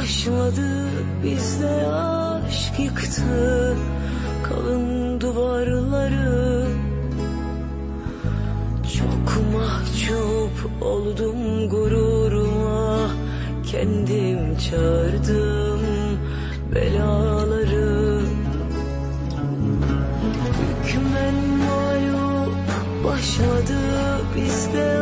başladı bizde aşk yıktı. Kalın duvarları Çok mahcup oldum gururuma. Kendim çağırdım belaları. Hükmen mağlup başladı bizde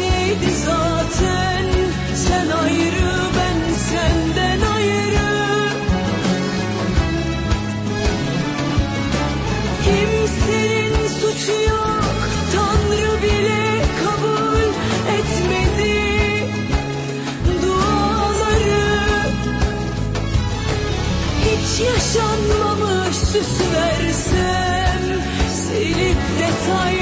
Şeydi zaten. Sen ayrı ben senden ayrı. Kimsenin suçu yok. Tanrı bile kabul etmedi Duaları. Hiç yaşanmamış süs versem Silip detayları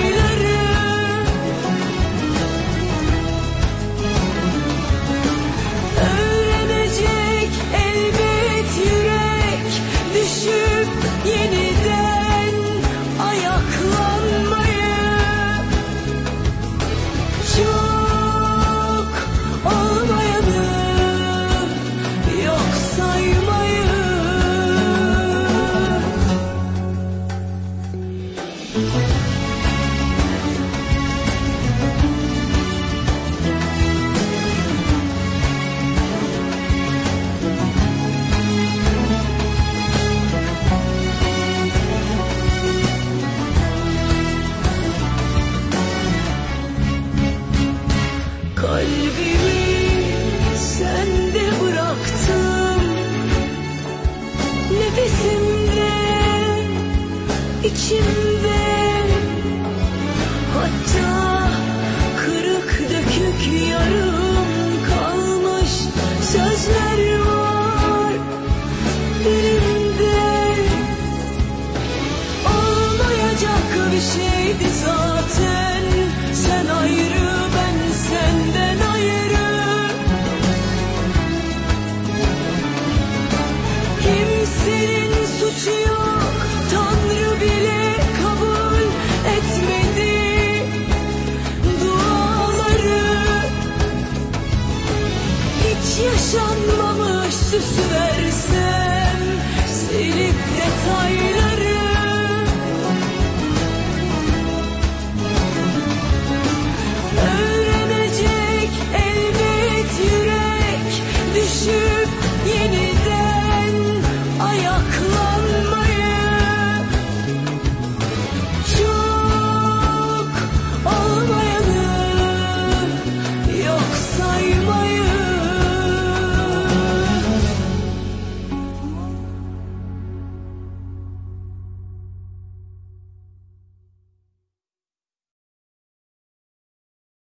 içimde. Hatta kırık dökük yarım kalmış sözler var dilimde Olmayacak bir şeydi zaten Silip detayları